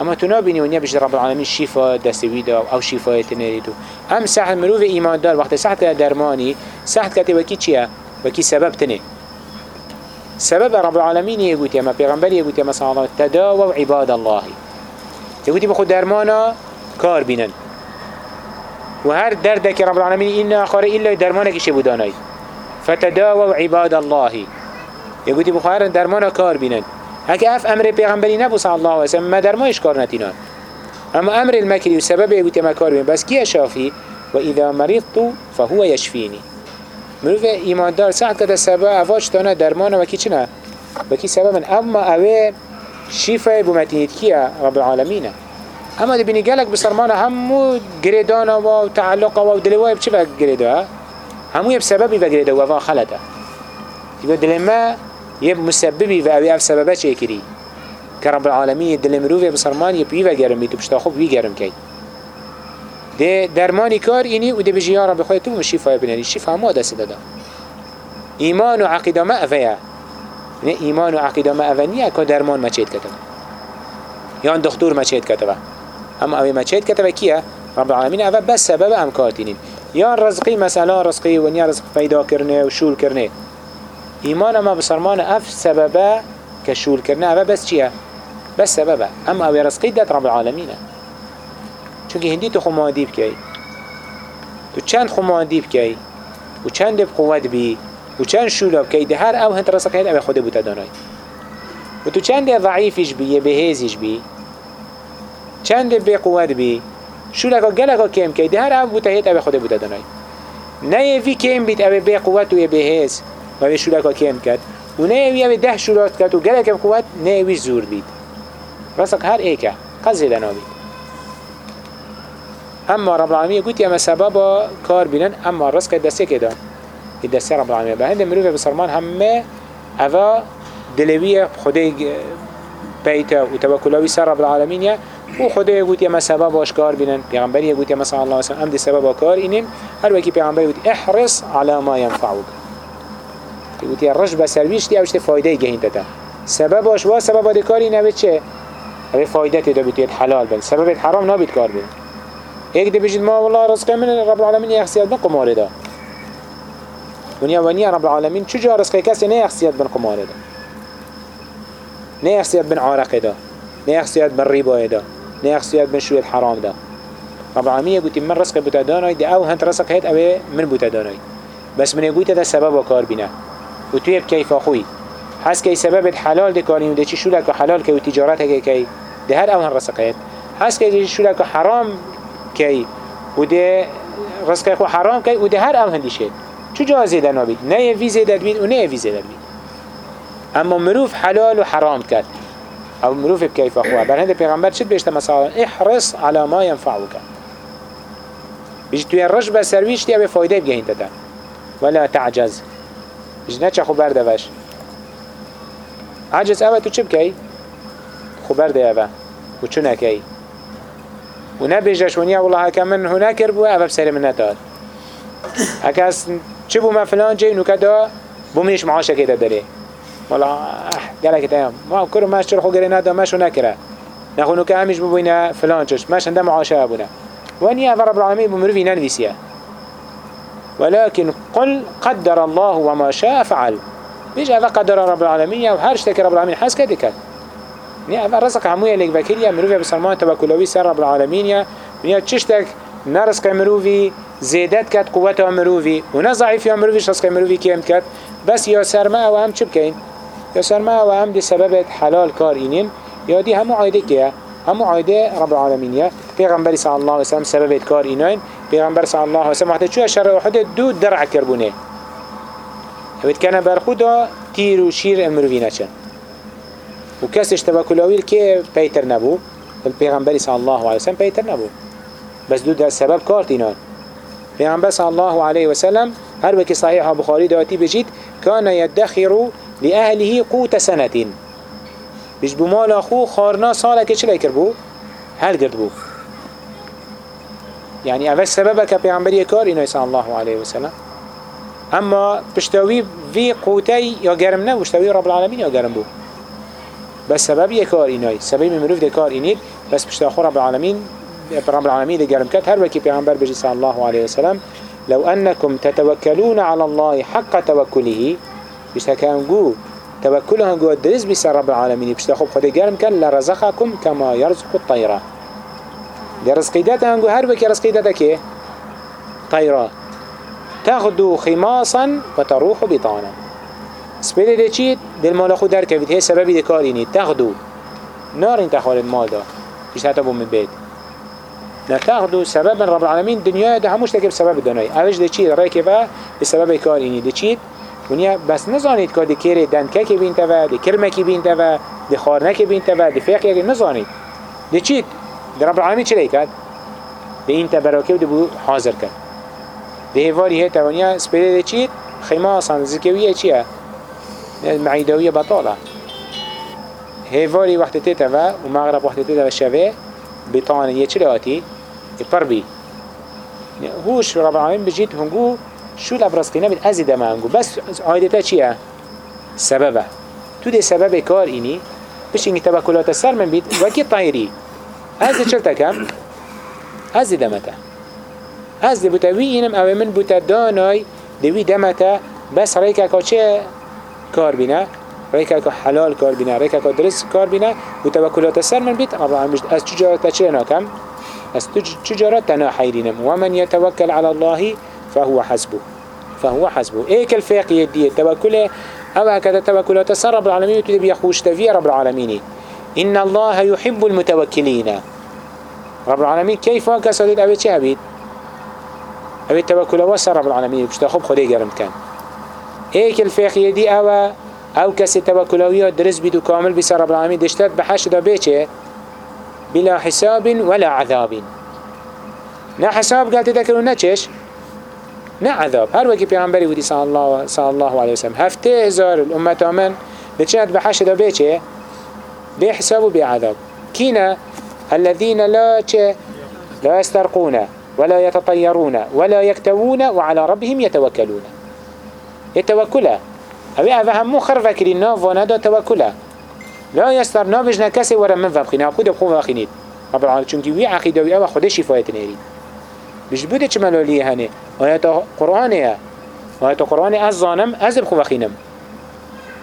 اما تو نبینی ونیا بجد رب العالمین شفا دستوی دا أو شفای تنری تو هم سحت مروف ایمان دار وقت سحت درمانی سحت کتی وکی چیه؟ وکی سبب تنه سبب رب العالمین يقول اما پیغمبر يقول يا صلى الله تداووا عباد الله. يقول بخود درمانا کار بینن. و هر دردك رب العالمين إنا آخر إلا درمانك شبوداناي فتداووا عباد الله. يقولي بخير درمان كار بينن هكا اف امر پیغمبری نبو صلى الله عليه وسلم ما درمانش كار نتينان اما امر المكري وسبب يقولي ما كار بينن بس كي شافي واذا مرضت فهو يشفيني مروف ایمان دار ساعت کده سبب اواج تانه درمان و کی چنه و کی سبب من اما اوه شفای بومتینیت کیه؟ رب العالمین. اما دی بینی گلک بسرمان همو گریدان و تعلق و دلوای بچه و گریده؟ همو یه بسببی و گریده و خلطه. دیگه دل ما یه مسببی و اوی اف سببه چه کری که رب العالمین دل مروف بسرمان یه پیوه گرم بید و پشتا خوب وی گرم کی؟ ده درمانی کار اینی و ده بجی یا رب خواهی تو شفای بنانی شفا همه دست دادا ایمان و عقیده ما اوه نه ایمان و عقیده ما اوه نیه که درمان ما چید کتبه یا دکتر ما چید کتبه اما اوی ما چید کتبه کیه؟ رب العالمین اوه بس سبب ام کارتینین یا رزقی مثلا رزقی و نیا رزق پیدا کرنه و شول کرنه. ایمان ما بسرمان اف سببه كشول کرنه. اوه بس چیه؟ بس سببه. اما اوه رزقی داد رب العالمینه. چونکه هندی تو خمادی بکی تو چند خمادی بکی و چند قوت بی؟ و چند شولا بکی ده هر او هنت رزق هید اوه خوده بوتا دانای. و تو چند ضعیفش بی؟ یه بهیزش بی؟ چند بی قوت بی؟ شولکا گلکا کم کی ده هر او بوتا هید اوه خوده بوتا دانای. نه یه وی کم بیت اوه بی قوت و یه بهیز. و اوه شولکا کم کرد و نه اوه ده شولات کرد و قوت نه یه زور بید رزق هر ایکه قضی دنابید اما رب العالمين قلت يا مسبب كار بينن اما رزق دسته كده دسته رب العالمين بهند مروف بسرمان همه اوا دلوية خده بيتا وتوكلوي سر رب العالمين يا و خدا قلت يا مسبب باش كار بينن پیغمبر قلت يا مسا الله وسلم ام دي سبب كار إنين هر وكي پیغمبر قلت احرص على ما ينفعك قلت يا رجب سرويش دي اوشت فايده جهين تتا سبب باش وا سبب كاري نبت چه؟ اوه فايده تدا بيتيت حلال بن. سبب حرام نابت كار بين هيك دي بيجد ما والله رزق من رب العالمين يخسيات بن قمار ده ونيا ونيا رب العالمين چجا رزق كسي نه يخسيات بن قمار ده نه يخسيات بن عارق ده نه يخسيات بن ريبا ده نه يخسيات بن شوية حرام ده رب العالمين يقول من رزق بتداناي ده أو هنت رزق هيت اوه من بتداناي بس من يقول ده سبب وكار بنا وتويب كيف أخوي حس كي سبب الحلال ده كارين وده چي شو لك حلال كي وتجارتك كي ده هر أو هن رزق هيت حس كي شو لك حرام کی و ده رزق خو حرام کی و ده هر أو هندی شد چو جا زیده نبید نه وی زیده بید و نه وی زیده بید. اما مروف حلال و حرام کرد. أو مروف بكيف اخوه بل هند پیغمبر چید بیشتر مثلا احرص على ما ينفعك بیش توی الرجبة سرویش تیا به فایده بگهین تدا ولا تعجز. بیش نچه خو برده وش عجز اوه تو چه بکی؟ خو برده اوه و چو نکی و نبیجش ونیا والله هکا من هنه کر بو اوه بسر من نتاد هکا چه بو من فلان جای نو کدا بو منش معاشه که داره والله گله که تایم ما کرو ماش چرا خو گره ندا ماشو نکره نخونو که همیش ببوینه فلان چش ماش هنده معاشه بونه ونیا رب العالمین بمروفی ننویسیه ولكن قل قدر الله وما شاء فعل. بيج هذا قدر رب العالمين وهر رب العالمين كده كده نیا اول رزق هموی لیک وکیلی مروی بسرمان توکلوی سر رب العالمین یا نیا چشتک نرزق مروی زیدت کد قوت مروی و نه ضعیف یا مرویش رزق مروی کیم کد بس یا سرما و هم چه بکین یا سرما و هم دی سبب حلال کار اینین یا دی همو عایده که همو عایده رب العالمین یا پیغمبر صلی الله علیه وسلم سبب کار اینین پیغمبر صلی الله علیه وسلم وقتی چه شر احد دو درع کربونه اوید کنه بر خدا تیر و شیر المروی نچن و کسش توکلاویل که پیتر نبو الپیغمبری صلی الله علیه وسلم پیتر نبو بس دو ده سبب کارت اینان پیغمبر صلی الله علیه وسلم هر وکی صحیح بخاری داتی بجید کان یدخر لأهله قوت سنة بيش بمال أخو خارنا سالة كيش ليكر بو هل بو يعني سببك بيعنبر يكار إنه صلى الله عليه وسلم. أما بشتوي في قوتي قرم نبو بشتوي رب العالمين قرم بو. بس سبب یک کار سبب مروف ده کار بس پشت آخر رب العالمین رب العالمين لقرم كات هر وكي پیغمبر صلى الله عليه وسلم. لو أنكم تتوكلون على الله حق توكله كان جو توكلها جو الدرس بس رب العالمين تخوب خده قرم كان لرزقكم كما يرزق در رزقي داتا هنگو هر وكي رزقي داتا كي طيرا تاخدو خماصا وتروح بطانا. سپیده ده چيت دل مال خود در کبید هی سببی ده دي كاريني تاخدو. نار انتخال مال ده مش هتبو من بيت لا تاخدو سبب رب العالمين دنيا ده هموش تكب سبب دنيا اوش با به سبب بسبب كاريني ده چيت ونیا بس نزانید که دکیر دنکه که بینتوه ده دکرمه که بینته و دخارنه که بینته و دفقیه که نزانید ده رب العالمین چه کرد؟ ده این تبراکه ده بو حاضر کرد. ده هواری هی توانیا سپیده ده چید خیماسان زکویه چیه معيدوية بطالة هيفاري وقت تتوا ومغرب وقت تتوا شوه بطانه يچلاتي يبربي هوش رب العالمين بجيت هنگو شو لبرز قينه بيت ازيده ما هنگو. بس عايدتا چيه سببه. تو ده سبب کار اینی بش اینگه توکلات سر من بید وکی طایری. از چلتا کم از دمتا. دی بوتا وی اینم أو من بوتا دانای دوی دمتا. بس ریکا که چه کار بینه ریکا که حلال کار بینه ریکا که درست کار بینه و توکلات سر من بید رب العالمین از چجارت چه ناکم از چجارت تنا حیرینم. ومن يتوكل على الله فهو حسبه. فهو حسبه. ايك الفاقي دي التوكل أو هكذا سر رب العالمين وتدي يخوش تفي رب العالمين إن الله يحب المتوكلين. رب العالمين كيف كسادت أبي چه أبيت أبيت توكل وسر رب العالمين. بشتا خب خدي قرم كان. إيك الفقه دي أو أو كسي توكلوية درس بيدو كامل بسر رب العالمين. دشتت بحش دا بلا حساب ولا عذاب. نا حساب قالت تذكروا نچش نه عذاب. هر وکی پیامبری بودی صلی الله صلی الله علیه وسلم هفته هزار الامت آمن. بچند بحش دا به حساب و به عذاب کینا الذين لا لا يسترقون ولا يتطيرون ولا يكتوون وعلى ربهم يتوكلون. يتوكلا. أبي أفهم مو خرفة كرينا وندا توكلا. لا يستر نابجنا كسي ورا من فبخنا خود بخو فاخنيد رب العالمين چونكي وي عقيدة وي أبا خده شفايت نيري بش بوده چه ملالية هنه آيات قرآنه آيات قرآن از ظانم از بخو فاخينم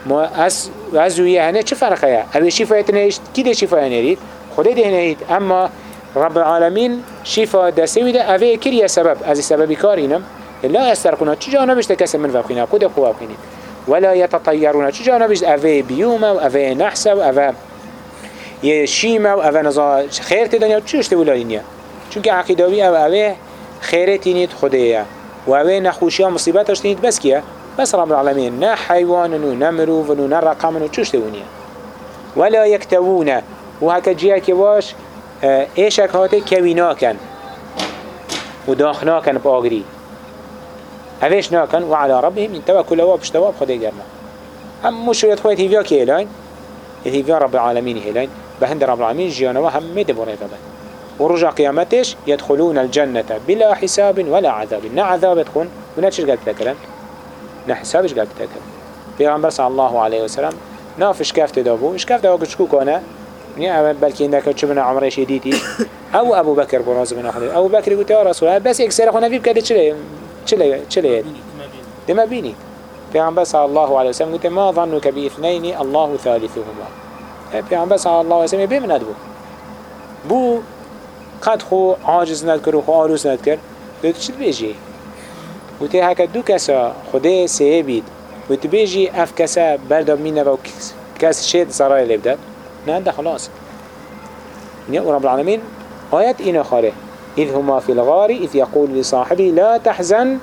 ما از از وی هنه چه فرقه اوی شفایت نیست کی ده شفایت نرید خدا ده نهید اما رب العالمین شفا دسته ویده اوی کریه سبب؟ از سبب کارینم لا يسترقون چجا نبشت کس من فبخینا خود خواه بخینید ولا يتطيرون چجا نبشت اوی بیوم و اوی نحس و اوی يشيما و اوی نزا خیر تدنیا چوش تولادینیا چونکه عقیداوی او اوی خیرتی نید خوده و اوی نخوشی ها تینید بس کیه؟ بس رب العالمين نا حيوان نا مروف نا رقم نا چوش دونيا ولا يكتوون وهكا جيا كواش آه، ايشك هاتي كوينا كان وداخنا كان باغري اويش ناكن وعلى ربهم يتوكل هو بشتواب خده جرنا هم مشروعات خوات هيفيا كيلين هيفيا رب العالمين هيلين بهند رب العالمين جيانا وهم مد بوريتا بن ورجع قيامتش يدخلون الجنة بلا حساب ولا عذاب. نا عذاب تكون ونتشر قلت نحسابش قال بتاكل پیغمبر صلی الله علیه و سلم ناف اشکفت دابو اشکفت دابو چکو کنه؟ نی اول بلکه این دکتر چه بنا عمرش دیدی؟ أو ابو بکر براز بنا خدا ابو بکر گفت یا رسول الله بس یک سر خو نفیب کرده چله؟ چله چله؟ دم بینی. پیغمبر صلی الله علیه و سلم گفت ما ظنك باثنين الله ثالثهما. پیغمبر صلی الله علیه و سلم بمند بو قد خو عاجز ندکر و خو آروز ندکر. دوت چی بیجی و تی هک دو کسا خدا سه بید و تی بیجی اف کسا برداب مینه و کس شید سرای لبدد نه ده خلاص. نیا رب العالمین آیت اینا خاره إذ هما في الغار إذ يقول لصاحبه لا تحزن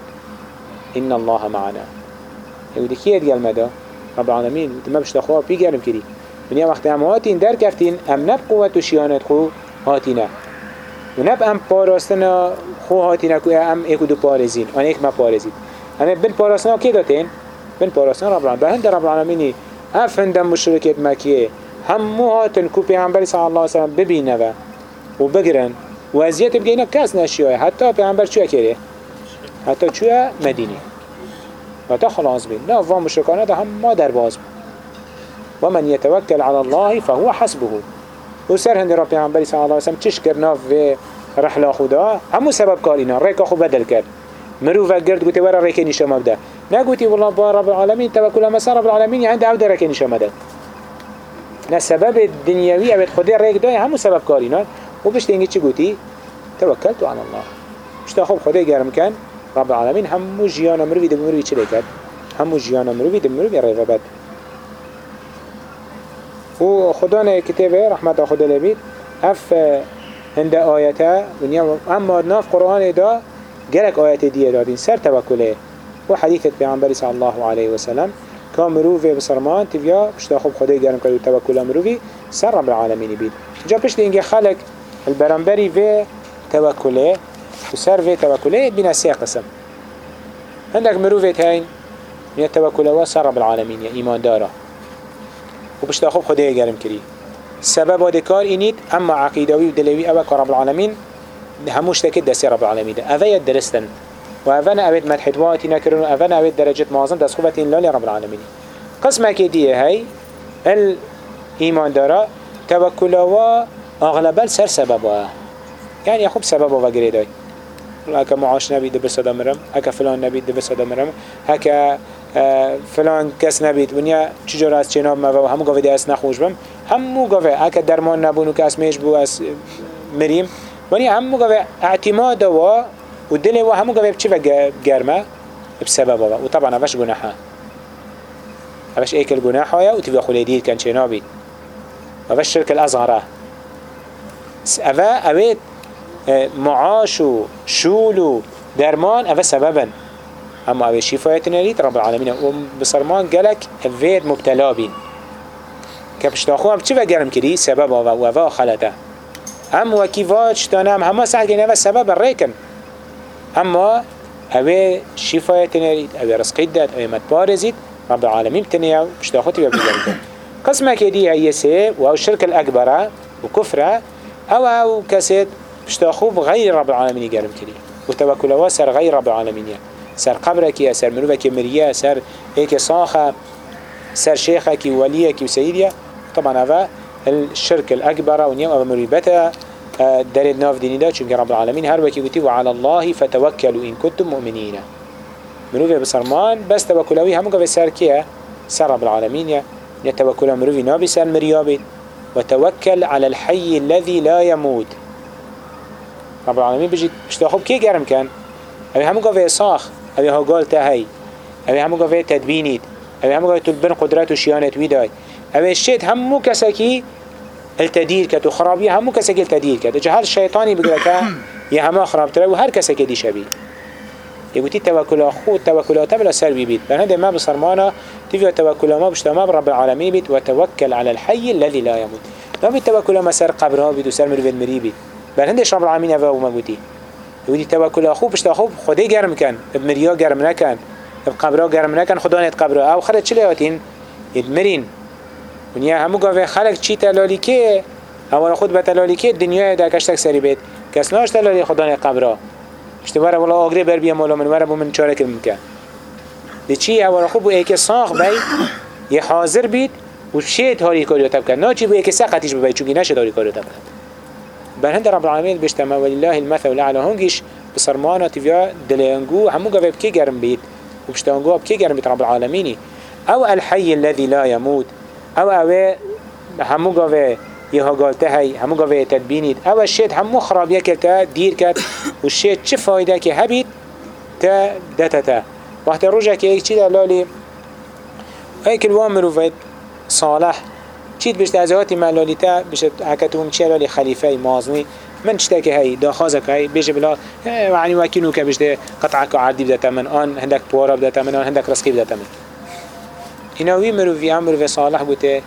إن الله معنا. يقول كي يدقل مدى؟ رب العالمين ما بشت أخوة؟ بيقرم كري من يا وقت هم هاتين در كفتين أم نب قوة شيانت خو هاتينا. ونب ام پاراستنا خو هاتی نکو ام ایکو دو پارزین آن ایک ما پارزید اما بن پاراستنا کی داتین؟ بن پاراستنا رب العالمین بهند رب العالمینی اف هندم مشرکت مکیه همو هاتن کو پیغمبر صلی الله علیه وسلم ببینه و و بگرن و ازیت بگینا کس نشیه حتی پیغمبر چوه کره حتی چوه مدینه و تا خلاص بین نه و مشرکانه ده هم ما در باز و من يتوكل على الله فهو حسبه و سر هندی را پیغمبری صلی الله علیه وسلم چش کرنا و رحله خدا. همو سبب کار اینا. ریکا خو بدل کرد. مرو و گرد گوتی ورا ریک نشا مبدا نگوتی والله با رب العالمین توکل ما رب العالمین عند عود ریک نشا مدد نه سبب دنیوی اوید خدا ریک دای همو سبب کار اینا. و بشت اینگه چی گوتی توکلت علی الله. بشت خوب خدا گرم کن. رب العالمین همو جیان مروی دم مروی چه کرد همو جیان مروی دم مروی ریک بد. و خدا نه کتابه رحمت خدا لبید. اف هند آياتا ونيا اما ناف قرآن دا جرك آيات دي دادين سر توكله وحديث پیغمبر صلى الله عليه وسلم كان مروفي بسرمان تبيا بشتا خوب خدای گرم کرد توكل مروفي سر رب العالمين بيد جا پشت اینگه خلق البرنبري في توكله وسر في توكله بنا سي قسم. عندك مروفي تاين من التوكل وسر رب العالمين يا إيمان داره وبشتا خوب خدای گرم کری. سبب آده کار اینید اما عقیدوی و دلوی اوه که رب العالمین هموش تکد دستی رب العالمین ده اوه ید درستن. و اوه نعوید مدحدواتی نکرن و اوه نعوید درجت معظم دست خوبتین لالی رب العالمین قسمه که دیه هی؟ الایمان داره توکل و اغلب سر سبب يعني خوب سبب و گریدای. هكا معاش نبي دبر صدا مرم هكا فلان نبي دبر صدا مرم هكا فلان کس نبید. ونیا چجور از چناب ما و همو گاوه از نخوش بم. همو گاوه اکه درمان نبونو از میش بو از مریم. ونیا همو گاوه اعتماد و و دل و همو گاوه بچی و گرمه؟ بسبب و. طبعا اوش گناحه اوش ایکل گناحه و تبقى خلیدیر کن چنابید اوش شرک الازغره. اوه اوه معاش و شول و درمان اوه سببن. أما اوه شفایت نرید رب العالمین و بسرمان گلک اوید مبتلا بین که پشتاخو هم چه گرم کری سبب و اوه خلطه هم وکی واج دانم همه سحل نوه سبب ریکن أما اوه شفایت نرید اوه رزقید داد اوه مدبارزید رب العالمین بتنیا پشتاخو تبا بگرم قسمه که دی هیسه و أو شرک الاکبره و کفره أو أو کسید پشتاخو غیر رب العالمین گرم کری و توکل سر غیر رب العالمین سر قبرك سر مروفك مريا سر هيك صاخة سر شيخك وليك وسيديا طبعا هذا الشرك الأكبر ونيم أبا مريبتا آه، دليل ناف ديني دا چونك رب العالمين هر وكي قلتي وعلى الله فتوكلوا إن كنتم مؤمنين مروفي بصرمان بس توكلوي همو قوي سر سر رب العالمين يتوكل مروفي نابي سر مريابي وتوكل على الحي الذي لا يموت رب العالمين بيجي بشتاخب كي قرم كان أبي همو قوي صاخ اوی ها گال تهی اوی همو گاوه تدبینید اوی همو گاوه تلبن قدرت و شیانت ویدای اوی شید همو کسکی التدیر کد و خرابی همو کسکی التدیر کد جه هر شیطانی بگره که یه همه خرابتره و هر کسکی دی شبی يقولي توكل خود توكلات بلا سر بيت فهذا ما بصرمانا تفي توكل ما بشتا ما برب العالمين بيت. وتوكل على الحي الذي لا يموت. ما بيت توكل ما سر قبرها بيت وسر مرفين مري بيت بل هندش رب العالمين أفا وما قلتي ودي توكل خوب بشتا خوب خدي گرم کن بمریا گرم نکن بقبرا گرم نکن خدا نت قبرا او خرد چلی هاتین يدمرين ونیا همو گاوه خلق چی تلالی که اول خود به تلالی که دنیا دا کشتک سری بید. کس ناش تلالی خدا نت قبرا پشت وره ولا آگری بر بیا مولا من وره من چاره کل مکن دی چی؟ اول خوب بو ایک ساخ بی یه حاضر بید و شید هاری کاریو تب کن نا چی بو ایک ساقتیش ببی چونگی نشد هاری کاریو تب کن بل هند رب العالمين بيشتما ولله المثل الأعلى هنجيش بصرمانة تفيا دلينجو همو قفا بكي جرم بيت وبشتانجو بكي جرم بيت رب العالمين أو الحي الذي لا يموت أو أو همو قفا يها قالته هاي همو قفا تدبينيت أو الشيء همو خراب يكتا دير كت والشيء چه فايدة كي هبيت تا دتتا. وقت الرجع كي ايك چي دلالي ايك الوامر وفيد صالح. چیت بشت از هاتی ملالی تا بشت هکتون چی لالی خلیفه مازنی من شتاكي هاي دا که هاي بيج بلا يعني وكينو قطعه قطعك عادي بدأ من آن هندک بورا بدأ من آن هندك رزقي بدأ تمن هنا وي مرو في عمر في صالح بوته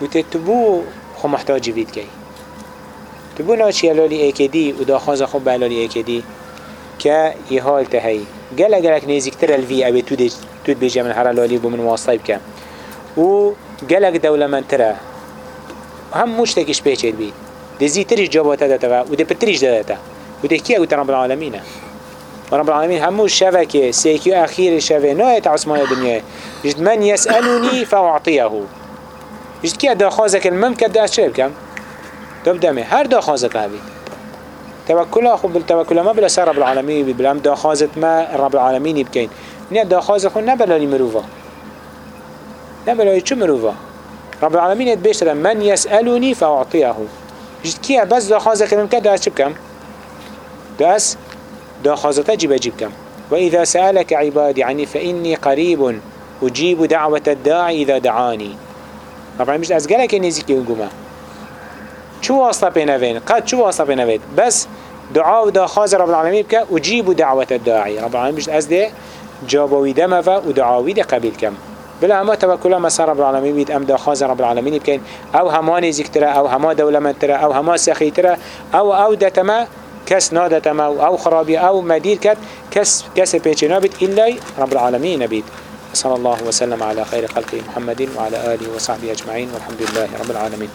بوته تبو خو محتاج بيت كي تبو اکدی لالي اكدي ودا خاز خو اکدی که كا حال تهي گله گلک نزیکتر الوی ابی تو دی تو بیجه من هر لالی بو من واسطه بکم و گلک دولمنتره هم مشتكش بيچيد بي دي زيترش جابوتا داتا و دي پترش داتا و دي كيه رب العالمين رب العالمين همو شفكه سيكيو أخير شفه نايت عثمان الدنيا جد من يسألني فأعطيه جد كيه داخازك الممكن دا شو بكم دم هر داخازك هبيت توكل أخو بالتوكل ما بلا سر رب العالمين بلا داخازت ما رب العالمين يبكين نيا داخازك خو نبلا لمروفا نبلا چو مروفا رب العالمين يتبيش من يسألني فأعطيه. جد كيه بس دا خازة كلمة كده داس بكم داس دا خازة جيب جيب كم؟ وإذا سألك عبادي عني فإني قريب أجيب دعوة الداعي إذا دعاني. العالمين مش أزقلك نزيك ينقوما شو واسطة بينوين قد شو واسطة بينوين بس دعاء دا خازة رب العالمين بك أجيب دعوة الداعي. رب العالمين مش أزده جابوي دمفا ودعاوي قبيل كم؟ بلا هما توكل ما سر رب العالمين بيت أم دخاز رب العالمين بكين أو هما نزيك ترى أو هما دولة من ترى أو هما سخي ترى أو أو دتما كس نادتما أو خرابي أو مدير كت كس كس بيتنا بيت إلا رب العالمين بيت صلى الله وسلم على خير خلقه محمد وعلى آله وصحبه أجمعين والحمد لله رب العالمين